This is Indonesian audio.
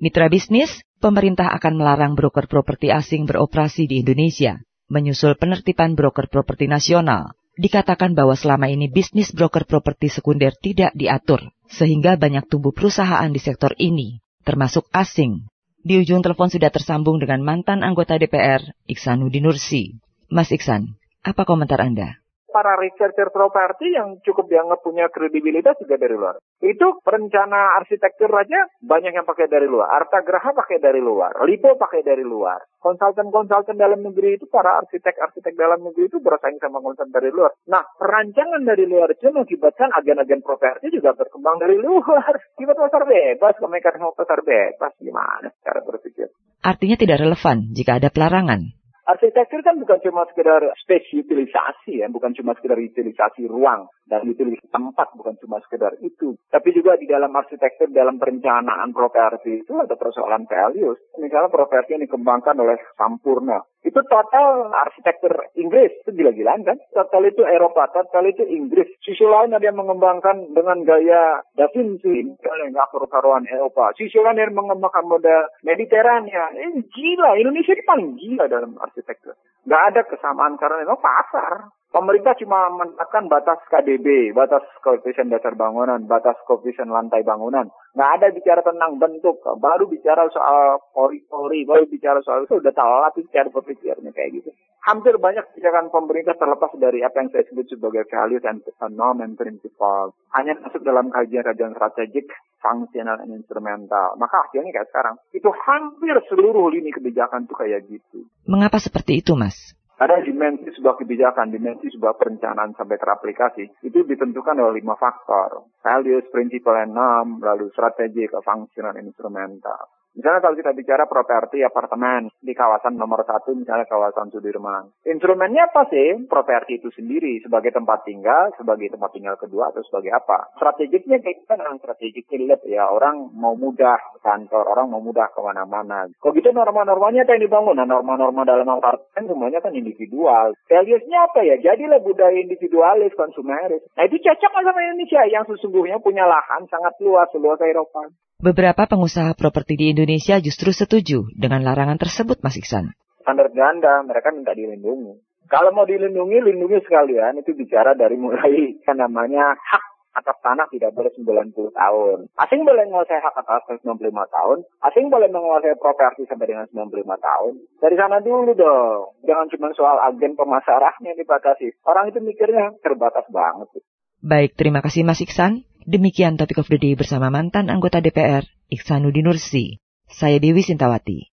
Mitra bisnis, pemerintah akan melarang broker properti asing beroperasi di Indonesia, menyusul penertiban broker properti nasional. Dikatakan bahwa selama ini bisnis broker properti sekunder tidak diatur, sehingga banyak tumbuh perusahaan di sektor ini, termasuk asing. Di ujung telepon sudah tersambung dengan mantan anggota DPR, Iksanudin Nursi. Mas Iksan, apa komentar Anda? Para researcher properti yang cukup dianggap punya kredibilitas juga dari luar. Itu perencana arsitektur aja banyak yang pakai dari luar. Arta Graha pakai dari luar. Lipo pakai dari luar. Konsultan-konsultan dalam negeri itu, para arsitek-arsitek dalam negeri itu bersaing sama konsultan dari luar. Nah, perancangan dari luar itu mengakibatkan agen-agen properti juga berkembang dari luar. Kita pasar bebas, mekanisme pasar bebas. Gimana cara berpikir? Artinya tidak relevan jika ada pelarangan. Arsitektur kan bukan cuma sekedar space utilisasi ya, bukan cuma sekedar utilisasi ruang dan utilisasi tempat, bukan cuma sekedar itu. Tapi juga di dalam arsitektur, dalam perencanaan properti itu ada persoalan values. Misalnya properti yang dikembangkan oleh Sampurna. Itu total arsitektur Inggris, itu gila-gilaan kan? Total itu Eropa, total itu Inggris. Sisi lain ada yang mengembangkan dengan gaya Da Vinci, misalnya nggak karuan Eropa. Sisi lain yang mengembangkan model Mediterania. Ini gila, Indonesia ini paling gila dalam arsitektur. Nggak ada kesamaan karena memang pasar. Pemerintah cuma menetapkan batas KDB, batas koefisien dasar bangunan, batas koefisien lantai bangunan. Nggak ada bicara tentang bentuk, baru bicara soal pori-pori, baru bicara soal itu udah telat bicara berpikirnya kayak gitu. Hampir banyak kebijakan pemerintah terlepas dari apa yang saya sebut sebagai value dan norm and principle. Hanya masuk dalam kajian-kajian strategik, fungsional, dan instrumental. Maka akhirnya kayak sekarang. Itu hampir seluruh lini kebijakan tuh kayak gitu. Mengapa seperti itu, Mas? Ada dimensi sebuah kebijakan, dimensi sebuah perencanaan sampai teraplikasi, itu ditentukan oleh lima faktor. Values, principle, and norm, lalu strategi, functional, instrumental. Misalnya kalau kita bicara properti apartemen di kawasan nomor satu, misalnya kawasan Sudirman. Instrumennya apa sih? Properti itu sendiri sebagai tempat tinggal, sebagai tempat tinggal kedua, atau sebagai apa? Strategiknya kayak kita dengan strategik lihat ya orang mau mudah kantor, orang mau mudah ke mana-mana. Kok gitu norma-normanya apa yang dibangun? Nah norma-norma dalam apartemen semuanya kan individual. Valuesnya apa ya? Jadilah budaya individualis, konsumeris. Nah itu cocok sama Indonesia yang sesungguhnya punya lahan sangat luas, seluas Eropa. Beberapa pengusaha properti di Indonesia justru setuju dengan larangan tersebut, Mas Iksan. Standar ganda, mereka minta dilindungi. Kalau mau dilindungi, lindungi sekalian. Itu bicara dari mulai kan namanya hak atas tanah tidak boleh 90 tahun. Asing boleh menguasai hak atas 95 tahun. Asing boleh menguasai properti sampai dengan 95 tahun. Dari sana dulu dong. Jangan cuma soal agen pemasarannya dibatasi. Orang itu mikirnya terbatas banget. Baik, terima kasih Mas Iksan. Demikian topik of the day bersama mantan anggota DPR, Iksanuddin Nursi. Saya Dewi Sintawati.